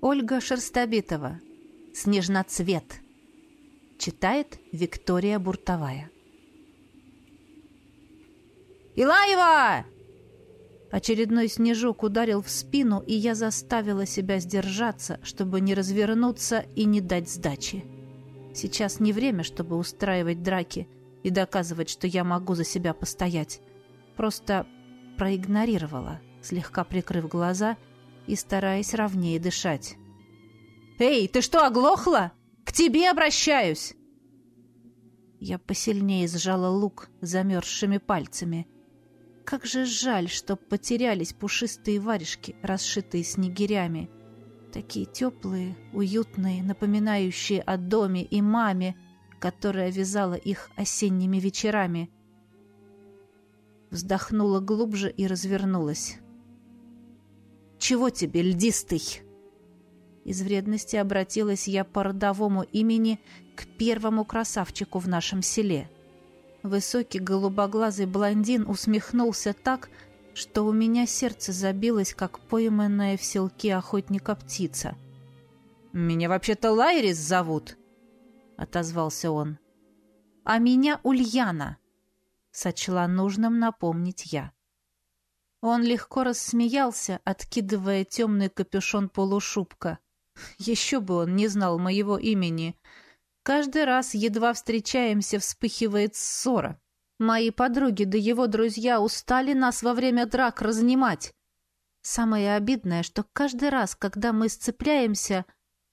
Ольга Шерстобитова. «Снежноцвет». Читает Виктория Буртовая. «Илаева!» Очередной снежок ударил в спину, и я заставила себя сдержаться, чтобы не развернуться и не дать сдачи. Сейчас не время, чтобы устраивать драки и доказывать, что я могу за себя постоять. Просто проигнорировала, слегка прикрыв глаза и стараясь ровнее дышать. «Эй, ты что, оглохла? К тебе обращаюсь!» Я посильнее сжала лук замерзшими пальцами – как же жаль, что потерялись пушистые варежки, расшитые снегирями. Такие теплые, уютные, напоминающие о доме и маме, которая вязала их осенними вечерами. Вздохнула глубже и развернулась. «Чего тебе, льдистый?» Из вредности обратилась я по родовому имени к первому красавчику в нашем селе — Высокий голубоглазый блондин усмехнулся так, что у меня сердце забилось, как пойманная в селке охотника птица. «Меня вообще-то Лайрис зовут», — отозвался он. «А меня Ульяна», — сочла нужным напомнить я. Он легко рассмеялся, откидывая темный капюшон полушубка. Еще бы он не знал моего имени — Каждый раз, едва встречаемся, вспыхивает ссора. Мои подруги да его друзья устали нас во время драк разнимать. Самое обидное, что каждый раз, когда мы сцепляемся,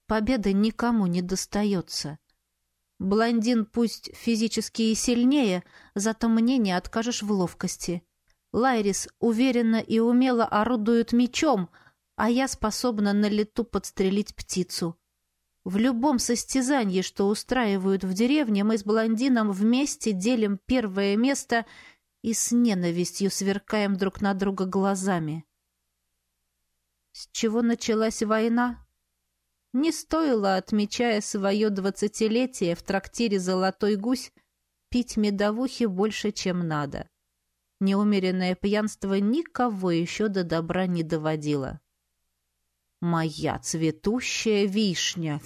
победа никому не достается. Блондин пусть физически и сильнее, зато мне не откажешь в ловкости. Лайрис уверенно и умело орудует мечом, а я способна на лету подстрелить птицу. В любом состязании, что устраивают в деревне, мы с блондином вместе делим первое место и с ненавистью сверкаем друг на друга глазами. С чего началась война? Не стоило, отмечая свое двадцатилетие в трактире «Золотой гусь», пить медовухи больше, чем надо. Неумеренное пьянство никого еще до добра не доводило. Моя цветущая вишня.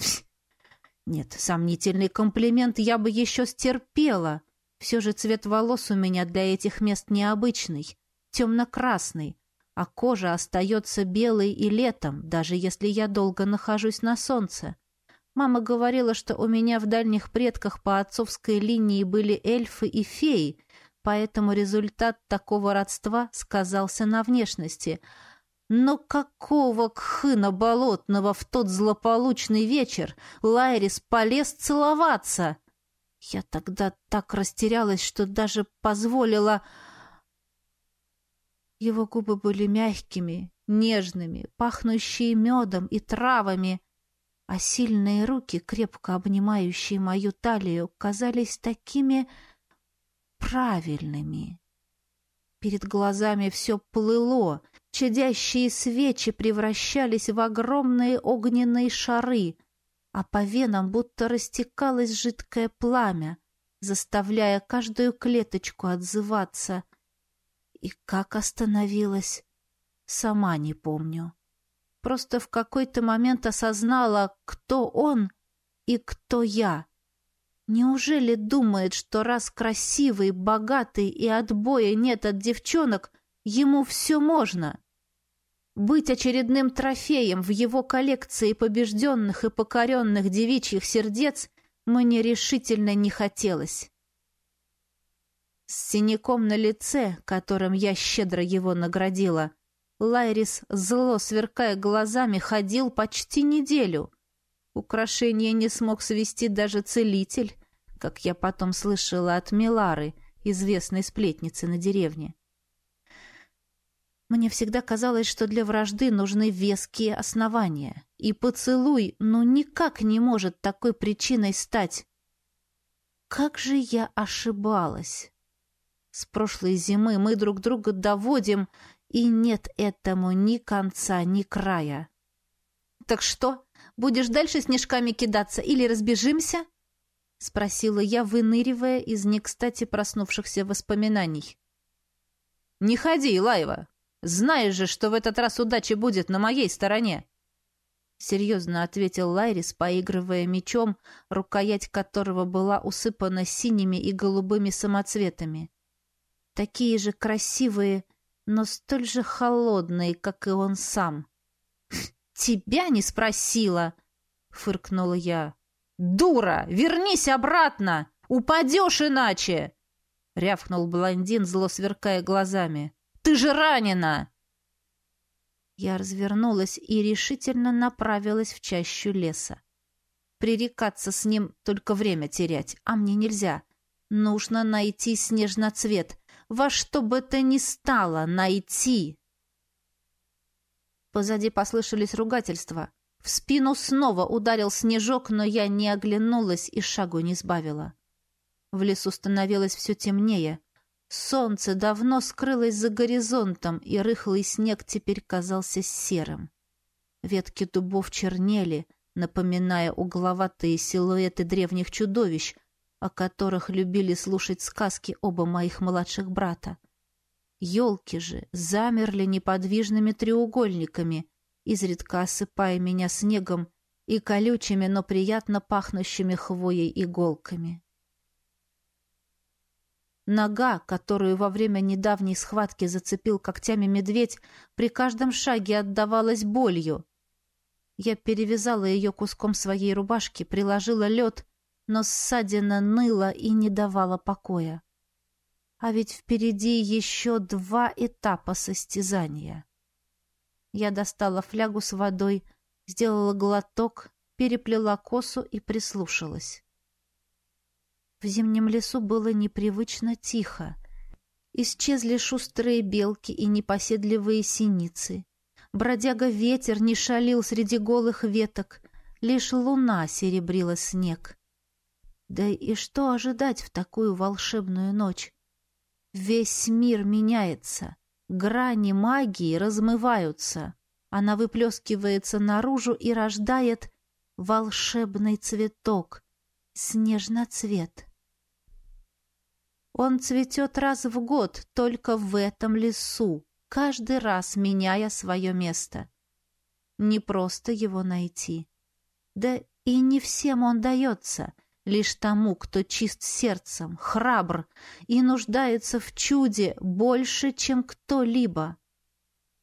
Нет, сомнительный комплимент я бы еще стерпела. Все же цвет волос у меня для этих мест необычный, темно-красный, а кожа остается белой и летом, даже если я долго нахожусь на солнце. Мама говорила, что у меня в дальних предках по отцовской линии были эльфы и феи, поэтому результат такого родства сказался на внешности — но какого кхына болотного в тот злополучный вечер Лайрис полез целоваться? Я тогда так растерялась, что даже позволила... Его губы были мягкими, нежными, пахнущие медом и травами, а сильные руки, крепко обнимающие мою талию, казались такими правильными. Перед глазами все плыло, Чадящие свечи превращались в огромные огненные шары, а по венам будто растекалось жидкое пламя, заставляя каждую клеточку отзываться. И как остановилась, сама не помню. Просто в какой-то момент осознала, кто он и кто я. Неужели думает, что раз красивый, богатый и отбоя нет от девчонок, Ему все можно. Быть очередным трофеем в его коллекции побежденных и покоренных девичьих сердец мне решительно не хотелось. С синяком на лице, которым я щедро его наградила, Лайрис, зло сверкая глазами, ходил почти неделю. Украшение не смог свести даже целитель, как я потом слышала от Милары, известной сплетницы на деревне. Мне всегда казалось, что для вражды нужны веские основания, и поцелуй ну никак не может такой причиной стать. Как же я ошибалась! С прошлой зимы мы друг друга доводим, и нет этому ни конца, ни края. «Так что, будешь дальше снежками кидаться или разбежимся?» — спросила я, выныривая из не кстати проснувшихся воспоминаний. «Не ходи, Лайва!» Знаешь же, что в этот раз удача будет на моей стороне. серьезно ответил Лайрис, поигрывая мечом, рукоять которого была усыпана синими и голубыми самоцветами. Такие же красивые, но столь же холодные, как и он сам. «Тебя не спросила!» — фыркнула я. «Дура! Вернись обратно! Упадешь иначе!» — рявкнул блондин, зло сверкая глазами. «Ты же ранена!» Я развернулась и решительно направилась в чащу леса. Пререкаться с ним только время терять, а мне нельзя. Нужно найти снежноцвет. Во что бы то ни стало найти. Позади послышались ругательства. В спину снова ударил снежок, но я не оглянулась и шагу не сбавила. В лесу становилось все темнее. Солнце давно скрылось за горизонтом, и рыхлый снег теперь казался серым. Ветки дубов чернели, напоминая угловатые силуэты древних чудовищ, о которых любили слушать сказки оба моих младших брата. Елки же замерли неподвижными треугольниками, изредка осыпая меня снегом и колючими, но приятно пахнущими хвоей иголками. Нога, которую во время недавней схватки зацепил когтями медведь, при каждом шаге отдавалась болью. Я перевязала ее куском своей рубашки, приложила лед, но ссадина ныла и не давала покоя. А ведь впереди еще два этапа состязания. Я достала флягу с водой, сделала глоток, переплела косу и прислушалась. В зимнем лесу было непривычно тихо. Исчезли шустрые белки и непоседливые синицы. Бродяга-ветер не шалил среди голых веток, лишь луна серебрила снег. Да и что ожидать в такую волшебную ночь? Весь мир меняется, грани магии размываются. Она выплескивается наружу и рождает волшебный цветок, снежноцвет. Он цветет раз в год только в этом лесу, каждый раз меняя свое место. Не просто его найти. Да и не всем он дается, лишь тому, кто чист сердцем, храбр и нуждается в чуде больше, чем кто-либо.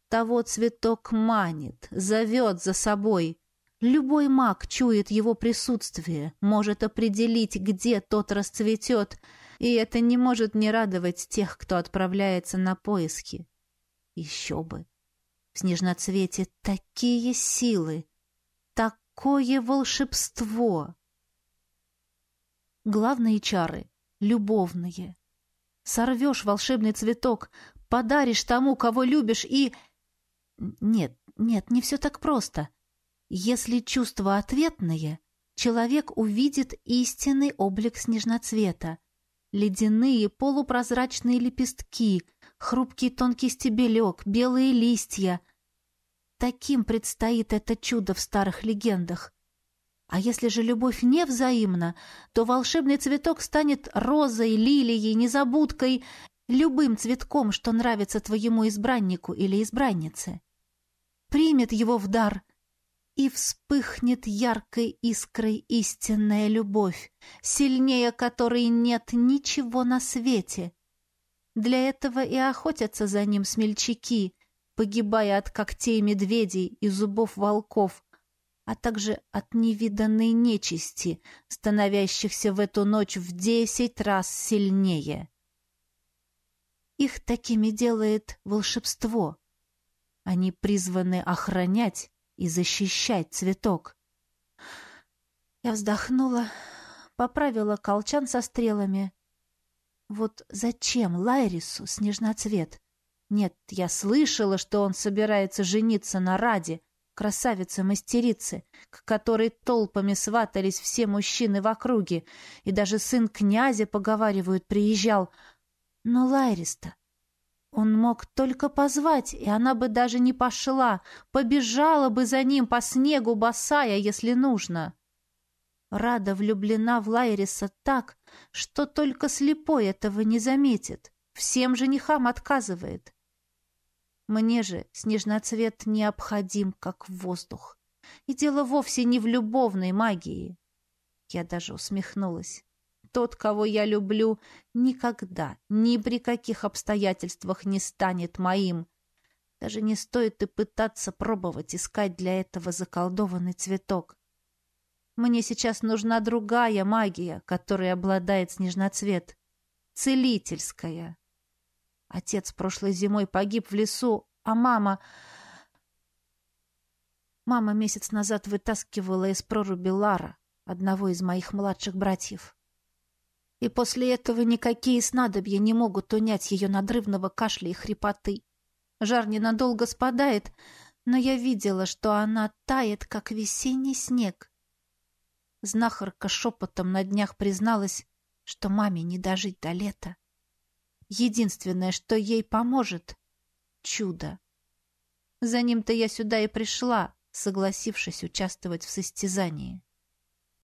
Того цветок манит, зовет за собой. Любой маг чует его присутствие, может определить, где тот расцветет — и это не может не радовать тех, кто отправляется на поиски. Еще бы! В снежноцвете такие силы, такое волшебство! Главные чары — любовные. Сорвешь волшебный цветок, подаришь тому, кого любишь, и... Нет, нет, не все так просто. Если чувства ответные, человек увидит истинный облик снежноцвета — Ледяные полупрозрачные лепестки, хрупкий тонкий стебелек, белые листья. Таким предстоит это чудо в старых легендах. А если же любовь не взаимна, то волшебный цветок станет розой, лилией, незабудкой, любым цветком, что нравится твоему избраннику или избраннице. Примет его в дар — и вспыхнет яркой искрой истинная любовь, сильнее которой нет ничего на свете. Для этого и охотятся за ним смельчаки, погибая от когтей медведей и зубов волков, а также от невиданной нечисти, становящихся в эту ночь в десять раз сильнее. Их такими делает волшебство. Они призваны охранять и защищать цветок. Я вздохнула, поправила колчан со стрелами. Вот зачем Лайрису снежноцвет? Нет, я слышала, что он собирается жениться на Раде, красавице-мастерице, к которой толпами сватались все мужчины в округе, и даже сын князя, поговаривают, приезжал. Но Лайриста он мог только позвать, и она бы даже не пошла, побежала бы за ним по снегу босая, если нужно. Рада влюблена в Лайриса так, что только слепой этого не заметит, всем женихам отказывает. Мне же снежноцвет необходим, как воздух. И дело вовсе не в любовной магии. Я даже усмехнулась. Тот, кого я люблю, никогда, ни при каких обстоятельствах не станет моим. Даже не стоит и пытаться пробовать искать для этого заколдованный цветок. Мне сейчас нужна другая магия, которой обладает снежноцвет. Целительская. Отец прошлой зимой погиб в лесу, а мама... Мама месяц назад вытаскивала из проруби Лара, одного из моих младших братьев. И после этого никакие снадобья не могут унять ее надрывного кашля и хрипоты. Жар ненадолго спадает, но я видела, что она тает, как весенний снег. Знахарка шепотом на днях призналась, что маме не дожить до лета. Единственное, что ей поможет — чудо. За ним-то я сюда и пришла, согласившись участвовать в состязании.